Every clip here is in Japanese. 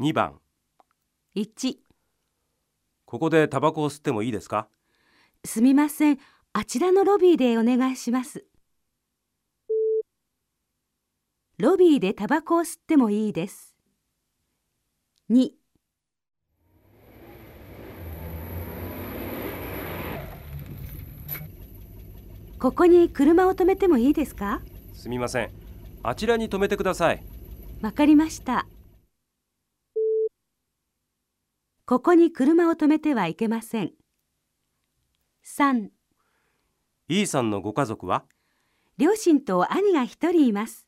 2番。1ここでタバコを吸ってもいいですか？すみません。あちらのロビーでお願いします。ロビーでタバコを吸ってもいいです。2ここに車を止めてもいいですか？すみません。あちらに止めてください。わかりましたここに車を止めてはいけません。3 E さんのご家族は？両親と兄が一人います。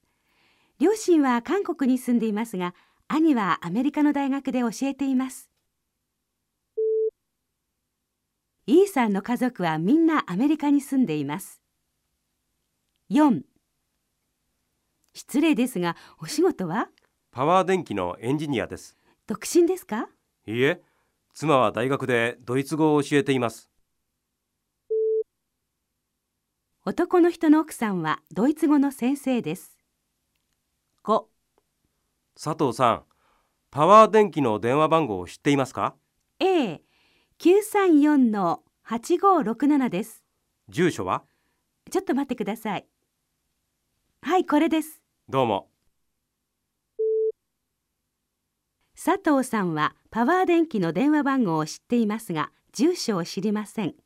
両親は韓国に住んでいますが兄はアメリカの大学で教えています。E さんの家族はみんなアメリカに住んでいます。4失礼ですがお仕事は？パワー電気のエンジニアです。独身ですか？いいえ妻は大学でドイツ語を教えています。男の人の奥さんはドイツ語の先生です。5佐藤さんパワー電気の電話番号を知っていますか？A934 の8567です。住所は？ちょっと待ってください。はいこれです。どうも佐藤さんはパワー電気の電話番号を知っていますが住所を知りません。